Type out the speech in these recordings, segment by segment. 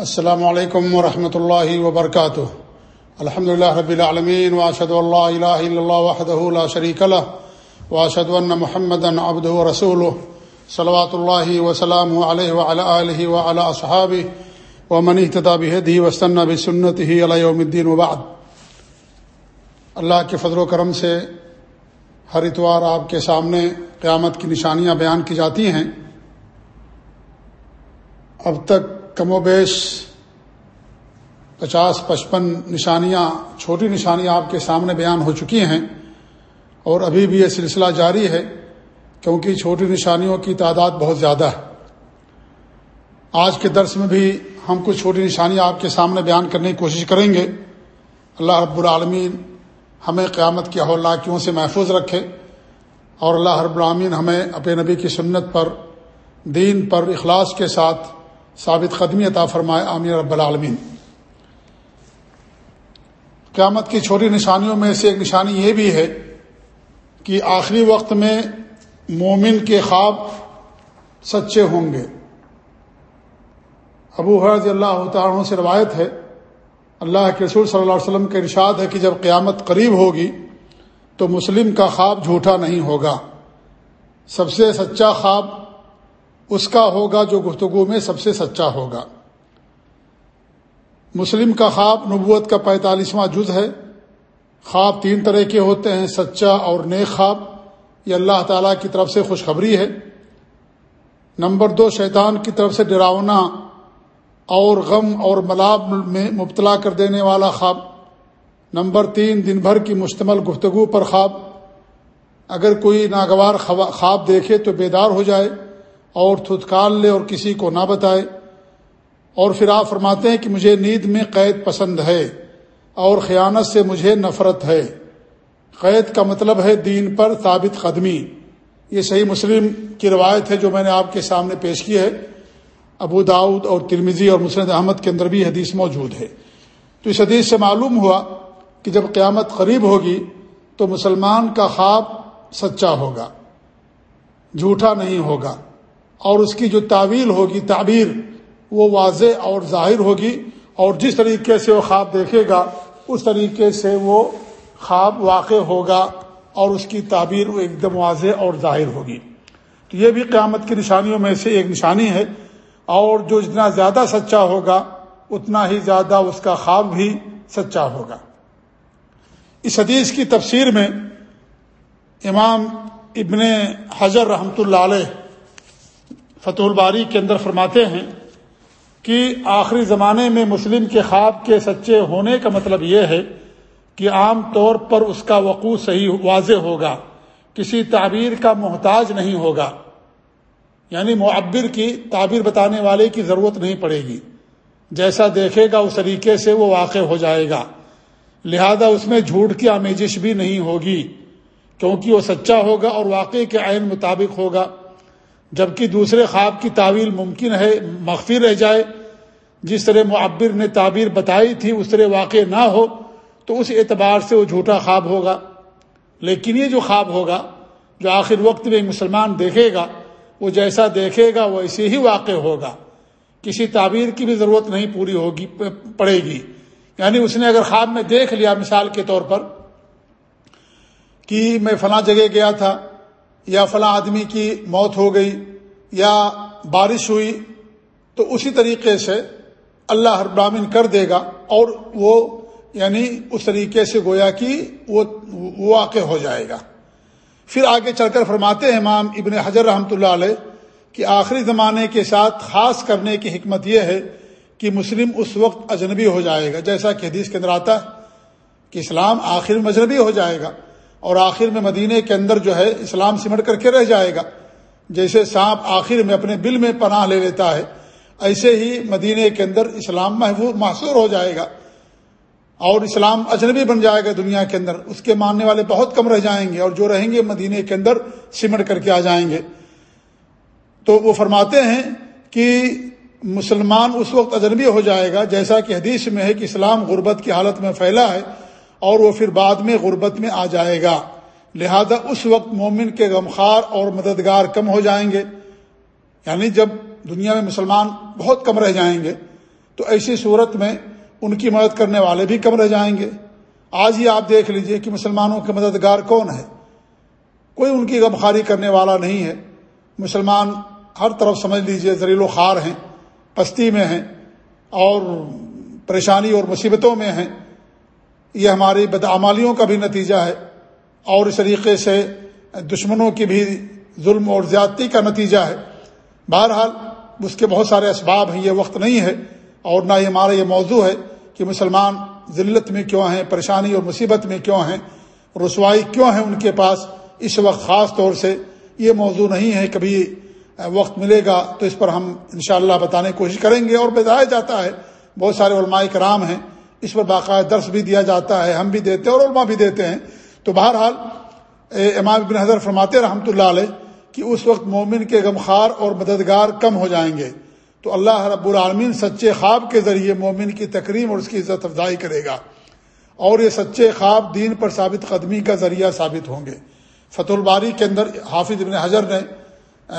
السلام علیکم ورحمۃ اللہ وبرکاتہ۔ الحمد لله رب العالمين واشهد ان لا اله الا الله وحده لا شريك له واشهد ان محمدا عبده ورسوله صلوات الله وسلامه عليه وعلى اله وعلى اصحابه ومن اهتدى بهديه واستنى بسنته الى يوم الدين وبعد۔ اللہ کے فضل و کرم سے ہر اتوار آپ کے سامنے قیامت کی نشانیاں بیان کی جاتی ہیں۔ اب تک کم و بیش پچاس، پچپن نشانیاں، چھوٹی نشانیاں آپ کے سامنے بیان ہو چکی ہیں اور ابھی بھی یہ سلسلہ جاری ہے کیونکہ چھوٹی نشانیوں کی تعداد بہت زیادہ ہے۔ آج کے درس میں بھی ہم کچھ چھوٹی نشانیاں آپ کے سامنے بیان کرنے کی کوشش کریں گے۔ اللہ رب العالمین ہمیں قیامت کی ہولناکیوں سے محفوظ رکھے اور اللہ رب العالمین ہمیں اپنے نبی کی سنت پر، دین پر، اخلاص کے ساتھ ثابت قدمی عطا فرمائے عامر رب العالمین۔ قیامت کی چھوٹی نشانیوں میں سے ایک نشانی یہ بھی ہے کہ آخری وقت میں مومن کے خواب سچے ہوں گے۔ ابو حرض اللہ تعالیٰ سے روایت ہے، اللہ کے رسول صلی اللہ علیہ وسلم کا ارشاد ہے کہ جب قیامت قریب ہوگی تو مسلم کا خواب جھوٹا نہیں ہوگا۔ سب سے سچا خواب اس کا ہوگا جو گفتگو میں سب سے سچا ہوگا۔ مسلم کا خواب نبوت کا پینتالیسواں جز ہے۔ خواب تین طرح کے ہوتے ہیں، سچا اور نیک خواب۔ یہ اللہ تعالیٰ کی طرف سے خوشخبری ہے۔ نمبر دو، شیطان کی طرف سے ڈراؤنا اور غم اور ملاب میں مبتلا کر دینے والا خواب۔ نمبر تین، دن بھر کی مشتمل گفتگو پر خواب۔ اگر کوئی ناگوار خواب دیکھے تو بیدار ہو جائے۔ اور تھتکال لے اور کسی کو نہ بتائے۔ اور پھر آپ فرماتے ہیں کہ مجھے نیند میں قید پسند ہے اور خیانت سے مجھے نفرت ہے۔ قید کا مطلب ہے دین پر ثابت قدمی۔ یہ صحیح مسلم کی روایت ہے جو میں نے آپ کے سامنے پیش کی ہے۔ ابو داود اور ترمیزی اور مسند احمد کے اندر بھی حدیث موجود ہے۔ تو اس حدیث سے معلوم ہوا کہ جب قیامت قریب ہوگی تو مسلمان کا خواب سچا ہوگا، جھوٹا نہیں ہوگا۔ اور اس کی جو تعویل ہوگی، تعبیر، وہ واضح اور ظاہر ہوگی اور جس طریقے سے وہ خواب دیکھے گا، اس طریقے سے وہ خواب واقع ہوگا اور اس کی تعبیر وہ ایک دم واضح اور ظاہر ہوگی۔ تو یہ بھی قیامت کی نشانیوں میں سے ایک نشانی ہے اور جو جتنا زیادہ سچا ہوگا، اتنا ہی زیادہ اس کا خواب بھی سچا ہوگا۔ اس حدیث کی تفسیر میں امام ابن حضر رحمۃ اللہ علیہ فتح الباری کے اندر فرماتے ہیں کہ آخری زمانے میں مسلم کے خواب کے سچے ہونے کا مطلب یہ ہے کہ عام طور پر اس کا وقوع صحیح واضح ہوگا، کسی تعبیر کا محتاج نہیں ہوگا۔ یعنی معبر کی تعبیر بتانے والے کی ضرورت نہیں پڑے گی۔ جیسا دیکھے گا، اس طریقے سے وہ واقع ہو جائے گا۔ لہذا اس میں جھوٹ کی آمیزش بھی نہیں ہوگی، کیونکہ وہ سچا ہوگا اور واقع کے عین مطابق ہوگا۔ جبکہ دوسرے خواب کی تعویل ممکن ہے، مخفی رہ جائے۔ جس طرح معبر نے تعبیر بتائی تھی، اس طرح واقع نہ ہو، تو اس اعتبار سے وہ جھوٹا خواب ہوگا۔ لیکن یہ جو خواب ہوگا، جو آخر وقت میں مسلمان دیکھے گا، وہ جیسا دیکھے گا، وہ ایسے ہی واقع ہوگا۔ کسی تعبیر کی بھی ضرورت نہیں پوری ہوگی، پڑے گی۔ یعنی اس نے اگر خواب میں دیکھ لیا مثال کے طور پر کہ میں فلاں جگہ گیا تھا یا فلاں آدمی کی موت ہو گئی یا بارش ہوئی، تو اسی طریقے سے اللہ ہر برامن کر دے گا اور وہ یعنی اس طریقے سے گویا کہ وہ واقع ہو جائے گا۔ پھر آگے چل کر فرماتے ہیں امام ابن حجر رحمۃ اللہ علیہ کہ آخری زمانے کے ساتھ خاص کرنے کی حکمت یہ ہے کہ مسلم اس وقت اجنبی ہو جائے گا۔ جیسا کہ حدیث کے اندر آتا ہے کہ اسلام آخر میں مجنبی ہو جائے گا۔ اور آخر میں مدینے کے اندر جو ہے اسلام سمٹ کر کے رہ جائے گا۔ جیسے سانپ آخر میں اپنے بل میں پناہ لے لیتا ہے، ایسے ہی مدینے کے اندر اسلام محفوظ محصور ہو جائے گا۔ اور اسلام اجنبی بن جائے گا دنیا کے اندر۔ اس کے ماننے والے بہت کم رہ جائیں گے اور جو رہیں گے مدینے کے اندر سمٹ کر کے آ جائیں گے۔ تو وہ فرماتے ہیں کہ مسلمان اس وقت اجنبی ہو جائے گا، جیسا کہ حدیث میں ہے کہ اسلام غربت کی حالت میں پھیلا ہے۔ اور وہ پھر بعد میں غربت میں آ جائے گا۔ لہذا اس وقت مومن کے غمخار اور مددگار کم ہو جائیں گے۔ یعنی جب دنیا میں مسلمان بہت کم رہ جائیں گے، تو ایسی صورت میں ان کی مدد کرنے والے بھی کم رہ جائیں گے۔ آج ہی آپ دیکھ لیجیے کہ مسلمانوں کے مددگار کون ہے کوئی ان کی غمخاری کرنے والا نہیں ہے۔ مسلمان ہر طرف سمجھ لیجیے زریل و خار ہیں، پستی میں ہیں اور پریشانی اور مصیبتوں میں ہیں۔ یہ ہماری بدعمالیوں کا بھی نتیجہ ہے اور اس طریقے سے دشمنوں کی بھی ظلم اور زیادتی کا نتیجہ ہے۔ بہرحال اس کے بہت سارے اسباب ہیں، یہ وقت نہیں ہے اور نہ یہ ہمارا یہ موضوع ہے کہ مسلمان ذلت میں کیوں ہیں، پریشانی اور مصیبت میں کیوں ہیں، رسوائی کیوں ہیں ان کے پاس۔ اس وقت خاص طور سے یہ موضوع نہیں ہے، کبھی وقت ملے گا تو اس پر ہم انشاءاللہ بتانے کی کوشش کریں گے اور بتایا جاتا ہے۔ بہت سارے علماء کرام ہیں اس پر باقاعدہ درس بھی دیا جاتا ہے، ہم بھی دیتے ہیں اور علماء بھی دیتے ہیں۔ تو بہرحال امام ابن حضر فرماتے رحمۃ اللہ علیہ کہ اس وقت مومن کے غمخار اور مددگار کم ہو جائیں گے۔ تو اللہ رب العالمین سچے خواب کے ذریعے مومن کی تکریم اور اس کی عزت افزائی کرے گا۔ اور یہ سچے خواب دین پر ثابت قدمی کا ذریعہ ثابت ہوں گے۔ فتح الباری کے اندر حافظ ابن حجر نے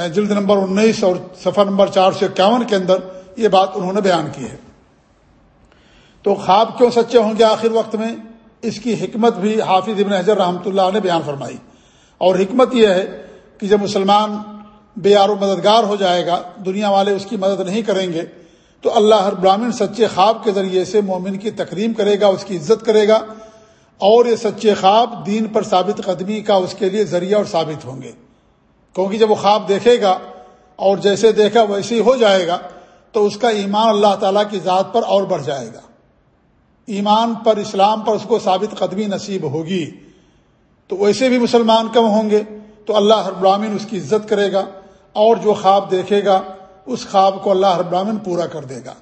جلد نمبر انیس اور صفحہ نمبر چار سو اکیاون کے اندر یہ بات انہوں نے بیان کی ہے۔ تو خواب کیوں سچے ہوں گے آخر وقت میں؟ اس کی حکمت بھی حافظ ابن حضر رحمۃ اللہ نے بیان فرمائی۔ اور حکمت یہ ہے کہ جب مسلمان بے و مددگار ہو جائے گا، دنیا والے اس کی مدد نہیں کریں گے، تو اللہ ہر براہمن سچے خواب کے ذریعے سے مومن کی تکریم کرے گا، اس کی عزت کرے گا۔ اور یہ سچے خواب دین پر ثابت قدمی کا اس کے لیے ذریعہ اور ثابت ہوں گے۔ کیونکہ جب وہ خواب دیکھے گا اور جیسے دیکھا ویسے ہی ہو جائے گا، تو اس کا ایمان اللہ تعالیٰ کی ذات پر اور بڑھ جائے گا۔ ایمان پر، اسلام پر اس کو ثابت قدمی نصیب ہوگی، تو ویسے بھی مسلمان کم ہوں گے، تو اللہ ہر براہین اس کی عزت کرے گا، اور جو خواب دیکھے گا، اس خواب کو اللہ ہر براہین پورا کر دے گا۔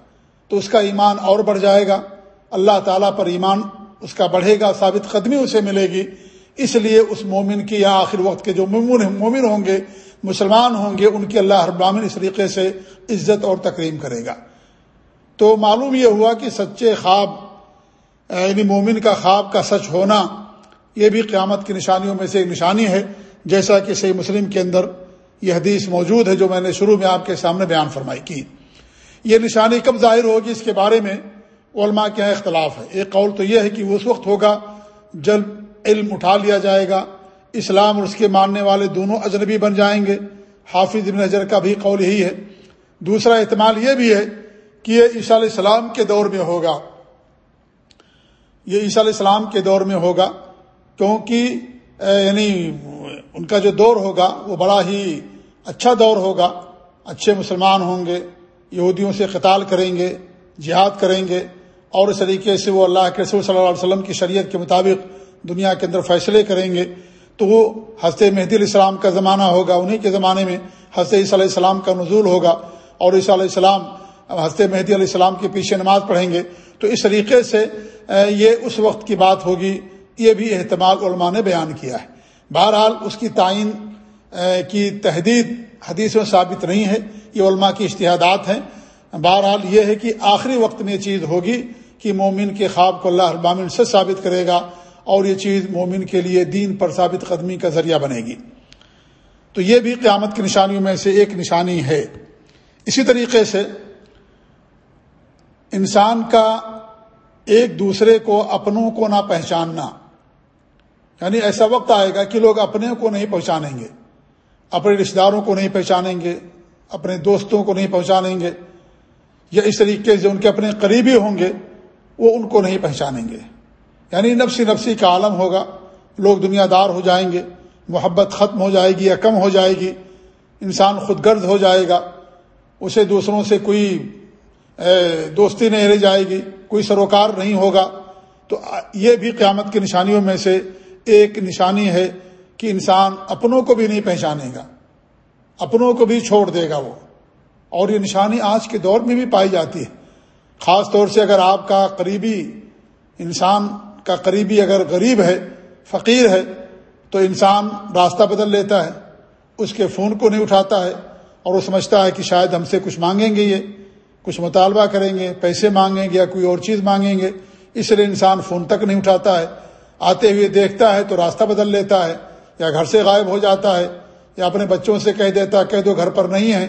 تو اس کا ایمان اور بڑھ جائے گا، اللہ تعالیٰ پر ایمان اس کا بڑھے گا، ثابت قدمی اسے ملے گی۔ اس لیے اس مومن کی یا آخر وقت کے جو مومن ہوں گے، مسلمان ہوں گے، ان کی اللہ ہر براہین اس طریقے سے عزت اور تکریم کرے گا۔ تو معلوم یہ ہوا کہ سچے خواب یعنی مومن کا خواب کا سچ ہونا، یہ بھی قیامت کی نشانیوں میں سے ایک نشانی ہے، جیسا کہ صحیح مسلم کے اندر یہ حدیث موجود ہے جو میں نے شروع میں آپ کے سامنے بیان فرمائی کی۔ یہ نشانی کب ظاہر ہوگی اس کے بارے میں علماء کے یہاں اختلاف ہے۔ ایک قول تو یہ ہے کہ وہ اس وقت ہوگا جب علم اٹھا لیا جائے گا، اسلام اور اس کے ماننے والے دونوں اجنبی بن جائیں گے۔ حافظ ابن نظر کا بھی قول یہی ہے۔ دوسرا احتمال یہ بھی ہے کہ یہ عیسیٰ علیہ السلام کے دور میں ہوگا۔ یہ عیسیٰ علیہ السلام کے دور میں ہوگا، کیونکہ یعنی ان کا جو دور ہوگا، وہ بڑا ہی اچھا دور ہوگا۔ اچھے مسلمان ہوں گے، یہودیوں سے قتال کریں گے، جہاد کریں گے، اور اس طریقے سے وہ اللہ کے رسول صلی اللہ علیہ وسلم کی شریعت کے مطابق دنیا کے اندر فیصلے کریں گے۔ تو وہ حضرت مہدی علیہ السلام کا زمانہ ہوگا، انہی کے زمانے میں حضرت عیسیٰ علیہ السلام کا نزول ہوگا، اور عیسیٰ علیہ السلام، حضرت مہدی علیہ السلام کے پیچھے نماز پڑھیں گے۔ تو اس طریقے سے یہ اس وقت کی بات ہوگی، یہ بھی احتمال علماء نے بیان کیا ہے۔ بہرحال اس کی تعین کی تحدید حدیث میں ثابت نہیں ہے، یہ علماء کی اشتہادات ہیں۔ بہرحال یہ ہے کہ آخری وقت میں یہ چیز ہوگی کہ مومن کے خواب کو اللہ ابامن سے ثابت کرے گا اور یہ چیز مومن کے لیے دین پر ثابت قدمی کا ذریعہ بنے گی۔ تو یہ بھی قیامت کی نشانیوں میں سے ایک نشانی ہے۔ اسی طریقے سے انسان کا ایک دوسرے کو اپنوں کو نہ پہچاننا۔ یعنی ایسا وقت آئے گا کہ لوگ اپنے کو نہیں پہچانیں گے، اپنے رشتے داروں کو نہیں پہچانیں گے، اپنے دوستوں کو نہیں پہچانیں گے، یا اس طریقے سے ان کے اپنے قریبی ہوں گے، وہ ان کو نہیں پہچانیں گے۔ یعنی نفسی نفسی کا عالم ہوگا، لوگ دنیا دار ہو جائیں گے، محبت ختم ہو جائے گی یا کم ہو جائے گی، انسان خود گرد ہو جائے گا، اسے دوسروں سے کوئی دوستی نہیں رہ جائے گی، کوئی سروکار نہیں ہوگا۔ تو یہ بھی قیامت کی نشانیوں میں سے ایک نشانی ہے کہ انسان اپنوں کو بھی نہیں پہچانے گا، اپنوں کو بھی چھوڑ دے گا وہ۔ اور یہ نشانی آج کے دور میں بھی پائی جاتی ہے۔ خاص طور سے اگر آپ کا قریبی انسان کا قریبی اگر غریب ہے، فقیر ہے، تو انسان راستہ بدل لیتا ہے، اس کے فون کو نہیں اٹھاتا ہے اور وہ سمجھتا ہے کہ شاید ہم سے کچھ مانگیں گے یہ۔ کچھ مطالبہ کریں گے، پیسے مانگیں گے یا کوئی اور چیز مانگیں گے، اس لیے انسان فون تک نہیں اٹھاتا ہے۔ آتے ہوئے دیکھتا ہے تو راستہ بدل لیتا ہے، یا گھر سے غائب ہو جاتا ہے، یا اپنے بچوں سے کہہ دیتا کہہ دو گھر پر نہیں ہے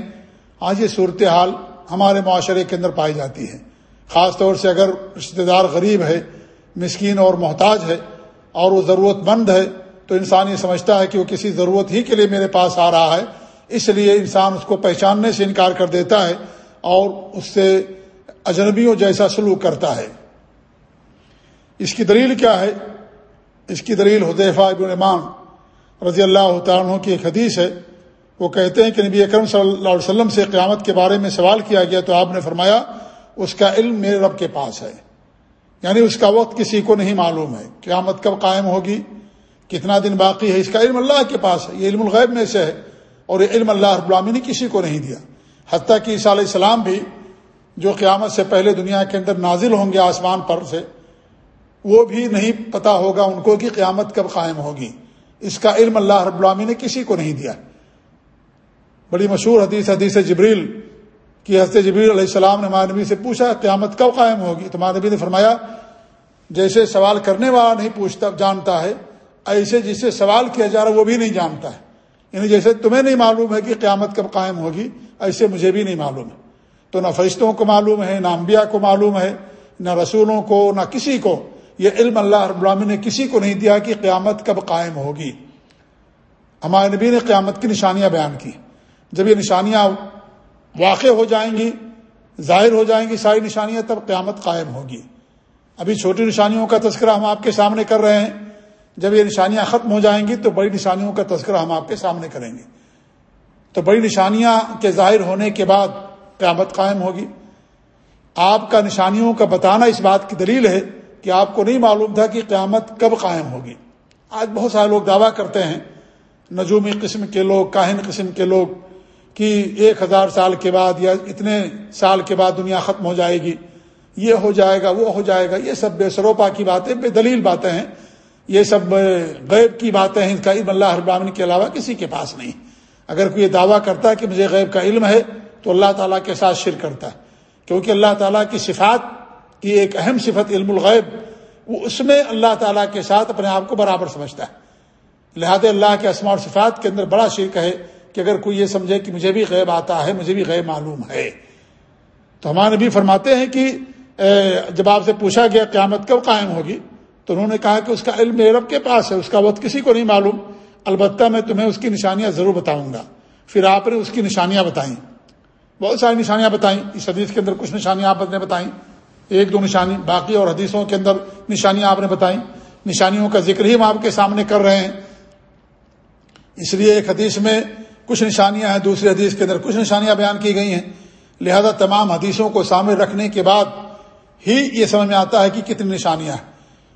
آج یہ صورتحال ہمارے معاشرے کے اندر پائی جاتی ہے۔ خاص طور سے اگر رشتہ دار غریب ہے، مسکین اور محتاج ہے، اور وہ ضرورت مند ہے، تو انسان یہ سمجھتا ہے کہ وہ کسی ضرورت ہی کے لیے میرے پاس آ رہا ہے۔ اس لیے انسان اس کو پہچاننے سے انکار کر دیتا ہے۔ اور اس سے اجنبیوں جیسا سلوک کرتا ہے۔ اس کی دلیل کیا ہے؟ اس کی دلیل حدیفہ ابن امام رضی اللہ تعالیٰ کی ایک حدیث ہے۔ وہ کہتے ہیں کہ نبی اکرم صلی اللہ علیہ وسلم سے قیامت کے بارے میں سوال کیا گیا تو آپ نے فرمایا، اس کا علم میرے رب کے پاس ہے۔ یعنی اس کا وقت کسی کو نہیں معلوم ہے۔ قیامت کب قائم ہوگی؟ کتنا دن باقی ہے؟ اس کا علم اللہ کے پاس ہے۔ یہ علم الغیب میں سے ہے اور یہ علم اللہ رب العامی نے کسی کو نہیں دیا۔ حتیٰ کہ عیسیٰ علیہ السلام بھی جو قیامت سے پہلے دنیا کے اندر نازل ہوں گے آسمان پر سے، وہ بھی نہیں پتا ہوگا ان کو کہ قیامت کب قائم ہوگی۔ اس کا علم اللہ رب العامی نے کسی کو نہیں دیا۔ بڑی مشہور حدیث حدیث جبریل کی، حضرت جبریل علیہ السلام نے ہمارے نبی سے پوچھا، قیامت کب قائم ہوگی؟ تو ہمارے نبی نے فرمایا، جیسے سوال کرنے والا نہیں پوچھتا، جانتا ہے، ایسے جسے سوال کیا جا رہا وہ بھی نہیں جانتا ہے۔ یعنی جیسے تمہیں نہیں معلوم ہے کہ قیامت کب قائم ہوگی ایسے مجھے بھی نہیں معلوم ہے۔ تو نہ فرشتوں کو معلوم ہے، نہ انبیاء کو معلوم ہے، نہ رسولوں کو، نہ کسی کو۔ یہ علم اللہ رب العالمین نے کسی کو نہیں دیا کہ قیامت کب قائم ہوگی۔ ہمارے نبی نے قیامت کی نشانیاں بیان کی۔ جب یہ نشانیاں واقع ہو جائیں گی، ظاہر ہو جائیں گی، ساری نشانیاں تب قیامت قائم ہوگی۔ ابھی چھوٹی نشانیوں کا تذکرہ ہم آپ کے سامنے کر رہے ہیں۔ جب یہ نشانیاں ختم ہو جائیں گی تو بڑی نشانیوں کا تذکرہ ہم آپ کے سامنے کریں گے۔ تو بڑی نشانیاں کے ظاہر ہونے کے بعد قیامت قائم ہوگی۔ آپ کا نشانیوں کا بتانا اس بات کی دلیل ہے کہ آپ کو نہیں معلوم تھا کہ قیامت کب قائم ہوگی۔ آج بہت سارے لوگ دعویٰ کرتے ہیں، نجومی قسم کے لوگ، کاہن قسم کے لوگ، کہ ایک ہزار سال کے بعد یا اتنے سال کے بعد دنیا ختم ہو جائے گی، یہ ہو جائے گا، وہ ہو جائے گا، یہ سب بے سروپا کی باتیں، بے دلیل باتیں ہیں۔ یہ سب غیب کی باتیں ہیں، اس کا علم اللہ ابامن کے علاوہ کسی کے پاس نہیں۔ اگر کوئی دعویٰ کرتا ہے کہ مجھے غیب کا علم ہے، تو اللہ تعالیٰ کے ساتھ شر کرتا ہے۔ کیونکہ اللہ تعالیٰ کی صفات کی ایک اہم صفت علم الغیب، وہ اس میں اللہ تعالیٰ کے ساتھ اپنے آپ کو برابر سمجھتا ہے۔ لہذا اللہ کے اسماع اور صفات کے اندر بڑا شرک ہے کہ اگر کوئی یہ سمجھے کہ مجھے بھی غیب آتا ہے، مجھے بھی غیب معلوم ہے۔ تو ہمارے بھی فرماتے ہیں کہ جب آپ سے پوچھا گیا قیامت کب قائم ہوگی، تو انہوں نے کہا کہ اس کا علم رب کے پاس ہے، اس کا وقت کسی کو نہیں معلوم۔ البتہ میں تمہیں اس کی نشانیاں ضرور بتاؤں گا۔ پھر آپ نے اس کی نشانیاں بتائیں۔ بہت ساری نشانیاں بتائیں۔ اس حدیث کے اندر کچھ نشانیاں آپ نے بتائیں۔ ایک دو نشانی، باقی اور حدیثوں کے اندر نشانیاں آپ نے بتائیں۔ نشانیوں کا ذکر ہی ہم آپ کے سامنے کر رہے ہیں۔ اس لیے ایک حدیث میں کچھ نشانیاں ہیں، دوسری حدیث کے اندر کچھ نشانیاں بیان کی گئی ہیں۔ لہذا تمام حدیثوں کو سامنے رکھنے کے بعد ہی یہ سمجھ میں آتا ہے کہ کتنی نشانیاں ہیں۔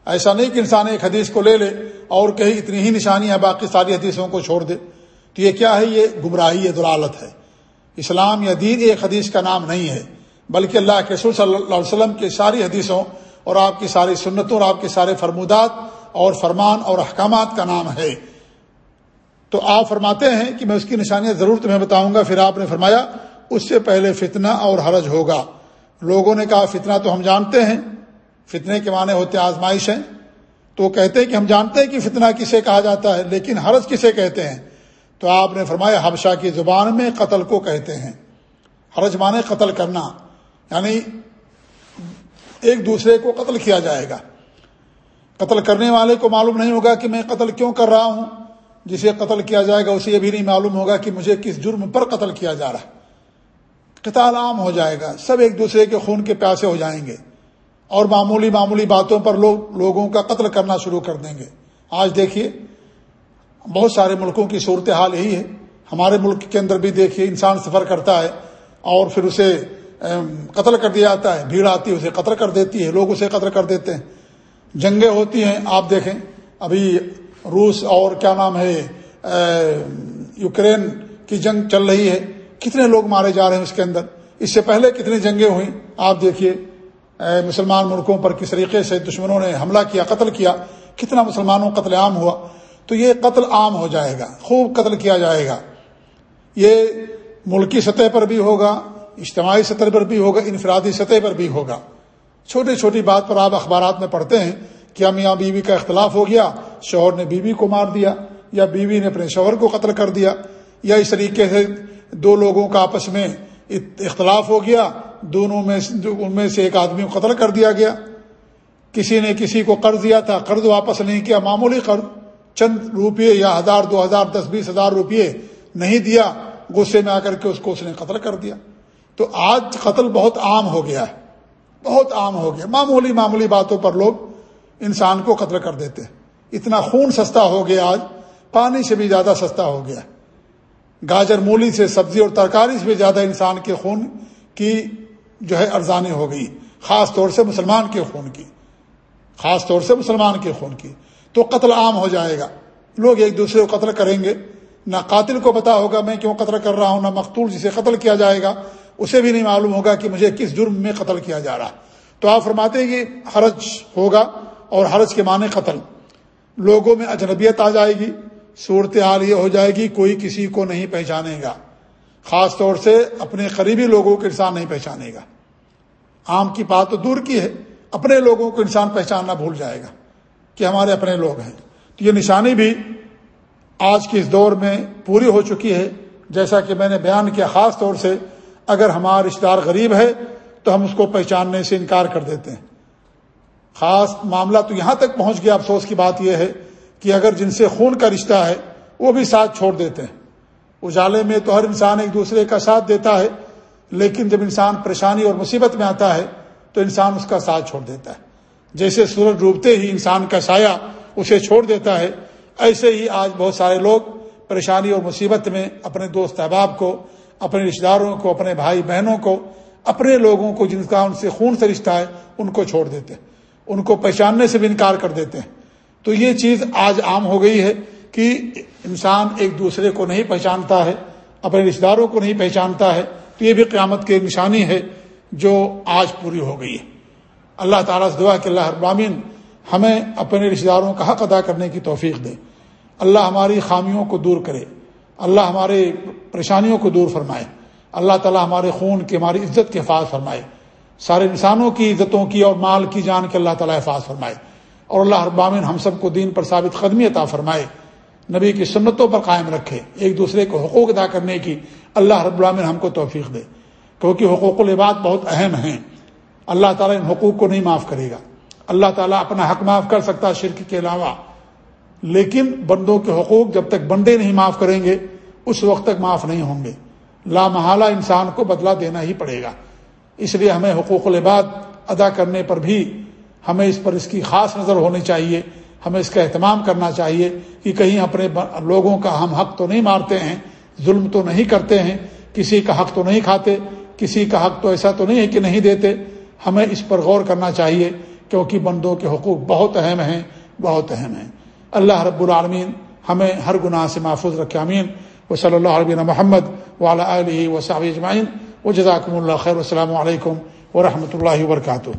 ایسا نہیں کہ انسان ایک حدیث کو لے لے اور کہیں اتنی ہی نشانیاں باقی ساری حدیثوں کو چھوڑ دے۔ تو یہ کیا ہے؟ یہ گمراہی یہ دلالت ہے۔ اسلام یا دین ایک حدیث کا نام نہیں ہے، بلکہ اللہ کے رسول صلی اللہ علیہ وسلم کی ساری حدیثوں اور آپ کی ساری سنتوں اور آپ کے سارے فرمودات اور فرمان اور احکامات کا نام ہے۔ تو آپ فرماتے ہیں کہ میں اس کی نشانیاں ضرور تمہیں بتاؤں گا۔ پھر آپ نے فرمایا، اس سے پہلے فتنہ اور حرج ہوگا۔ لوگوں نے کہا، فتنہ تو ہم جانتے ہیں فتنے کے معنی ہوتے آزمائش ہیں تو کہتے ہیں کہ ہم جانتے ہیں کہ فتنہ کسے کہا جاتا ہے، لیکن حرج کسے کہتے ہیں؟ تو آپ نے فرمایا حبشہ کی زبان میں قتل کو کہتے ہیں۔ حرج معنی قتل کرنا یعنی ایک دوسرے کو قتل کیا جائے گا۔ قتل کرنے والے کو معلوم نہیں ہوگا کہ میں قتل کیوں کر رہا ہوں۔ جسے قتل کیا جائے گا، اسے یہ بھی نہیں معلوم ہوگا کہ مجھے کس جرم پر قتل کیا جا رہا ہے۔ قتال عام ہو جائے گا، سب ایک دوسرے کے خون کے پیاسے ہو جائیں گے۔ اور معمولی معمولی باتوں پر لوگ لوگوں کا قتل کرنا شروع کر دیں گے۔ آج دیکھیے، بہت سارے ملکوں کی صورتحال یہی ہے۔ ہمارے ملک کے اندر بھی دیکھیے، انسان سفر کرتا ہے اور پھر اسے قتل کر دیا جاتا ہے۔ بھیڑ آتی ہے، اسے قتل کر دیتی ہے، لوگ اسے قتل کر دیتے ہیں۔ جنگیں ہوتی ہیں، آپ دیکھیں، ابھی روس اور کیا نام ہے یوکرین کی جنگ چل رہی ہے۔ کتنے لوگ مارے جا رہے ہیں اس کے اندر۔ اس سے پہلے کتنی جنگیں ہوئیں، آپ دیکھیے۔ مسلمان ملکوں پر کس طریقے سے دشمنوں نے حملہ کیا، قتل کیا، کتنا مسلمانوں قتل عام ہوا، تو یہ قتل عام ہو جائے گا، خوب قتل کیا جائے گا۔ یہ ملکی سطح پر بھی ہوگا، اجتماعی سطح پر بھی ہوگا، انفرادی سطح پر بھی ہوگا۔ چھوٹی چھوٹی بات پر آپ اخبارات میں پڑھتے ہیں کہ میاں بیوی کا اختلاف ہو گیا، شوہر نے بیوی کو مار دیا، یا بیوی نے اپنے شوہر کو قتل کر دیا، یا اس طریقے سے دو لوگوں کا آپس میں اختلاف ہو گیا، دونوں میں ان میں سے ایک آدمی کو قتل کر دیا گیا۔ کسی نے کسی کو قرض دیا تھا، قرض واپس نہیں کیا، معمولی قرض۔ چند روپئے یا ہزار، دو ہزار، دس، بیس ہزار روپئے نہیں دیا، غصے میں آ کر کے اس کو اس نے قتل کر دیا۔ تو آج قتل بہت عام ہو گیا ہے۔ بہت عام ہو گیا۔ معمولی معمولی باتوں پر لوگ انسان کو قتل کر دیتے اتنا خون سستا ہو گیا آج، پانی سے بھی زیادہ سستا ہو گیا۔ گاجر مولی سے سبزی اور ترکاری سے بھی زیادہ انسان کے خون کی جو ہے ارزانی ہو گئی، خاص طور سے مسلمان کے خون کی، خاص طور سے مسلمان کے خون کی۔ تو قتل عام ہو جائے گا۔ لوگ ایک دوسرے کو قتل کریں گے۔ نہ قاتل کو پتا ہوگا میں کیوں قتل کر رہا ہوں، نہ مقتول جسے قتل کیا جائے گا۔ اسے بھی نہیں معلوم ہوگا کہ مجھے کس جرم میں قتل کیا جا رہا۔ تو آپ فرماتے ہیں کہ حرج ہوگا اور حرج کے معنی قتل۔ لوگوں میں اجنبیت آ جائے گی۔ صورت حال یہ ہو جائے گی، کوئی کسی کو نہیں پہچانے گا۔ خاص طور سے اپنے قریبی لوگوں کو انسان نہیں پہچانے گا۔ عام کی بات تو دور کی ہے، اپنے لوگوں کو انسان پہچاننا بھول جائے گا کہ ہمارے اپنے لوگ ہیں۔ تو یہ نشانی بھی آج کے اس دور میں پوری ہو چکی ہے۔ جیسا کہ میں نے بیان کیا، خاص طور سے اگر ہمارا رشتہ دار غریب ہے تو ہم اس کو پہچاننے سے انکار کر دیتے ہیں۔ خاص معاملہ تو یہاں تک پہنچ گیا، افسوس کی بات یہ ہے کہ اگر جن سے خون کا رشتہ ہے، وہ بھی ساتھ چھوڑ دیتے ہیں۔ اجالے میں تو ہر انسان ایک دوسرے کا ساتھ دیتا ہے، لیکن جب انسان پریشانی اور مصیبت میں آتا ہے، تو انسان اس کا ساتھ چھوڑ دیتا ہے۔ جیسے سورج ڈوبتے ہی انسان کا سایہ اسے چھوڑ دیتا ہے، ایسے ہی آج بہت سارے لوگ پریشانی اور مصیبت میں اپنے دوست احباب کو، اپنے رشتے داروں کو، اپنے بھائی بہنوں کو، اپنے لوگوں کو جن کا ان سے خون سے رشتہ ہے، ان کو چھوڑ دیتے ہیں۔ ان کو پہچاننے سے بھی انکار کر دیتے ہیں۔ تو یہ چیز آج عام ہو گئی ہے کہ انسان ایک دوسرے کو نہیں پہچانتا ہے، اپنے رشتے داروں کو نہیں پہچانتا ہے۔ تو یہ بھی قیامت کی نشانی ہے جو آج پوری ہو گئی ہے۔ اللہ تعالیٰ سے دعا کہ اللہ ابامین ہمیں اپنے رشتے داروں کا حق ادا کرنے کی توفیق دے۔ اللہ ہماری خامیوں کو دور کرے۔ اللہ ہمارے پریشانیوں کو دور فرمائے۔ اللہ تعالیٰ ہمارے خون کی، ہماری عزت کے حفاظ فرمائے۔ سارے انسانوں کی عزتوں کی اور مال کی جان کے اللہ تعالیٰ حفاظ فرمائے۔ اور اللہ ابامن ہم سب کو دین پر ثابت قدمی عطا فرمائے، نبی کی سنتوں پر قائم رکھے، ایک دوسرے کو حقوق ادا کرنے کی اللہ رب العامن ہم کو توفیق دے، کیونکہ حقوق العباد بہت اہم ہیں۔ اللہ تعالیٰ ان حقوق کو نہیں معاف کرے گا۔ اللہ تعالیٰ اپنا حق معاف کر سکتا شرک کے علاوہ، لیکن بندوں کے حقوق جب تک بندے نہیں معاف کریں گے، اس وقت تک معاف نہیں ہوں گے۔ لامحالہ انسان کو بدلہ دینا ہی پڑے گا۔ اس لیے ہمیں حقوق العباد ادا کرنے پر بھی ہمیں اس پر اس کی خاص نظر ہونی چاہیے، ہمیں اس کا اہتمام کرنا چاہیے کہ کہیں اپنے لوگوں کا ہم حق تو نہیں مارتے ہیں، ظلم تو نہیں کرتے ہیں، کسی کا حق تو نہیں کھاتے، کسی کا حق تو ایسا تو نہیں ہے کہ نہیں دیتے۔ ہمیں اس پر غور کرنا چاہیے کیونکہ بندوں کے حقوق بہت اہم ہیں، بہت اہم ہیں۔ اللہ رب العالمین ہمیں ہر گناہ سے محفوظ رکھے امین و صلی اللہ علیہ محمد ولا علیہ و اجمعین۔ و جزاکم اللہ خیر السلام علیکم و رحمۃ اللہ وبرکاتہ۔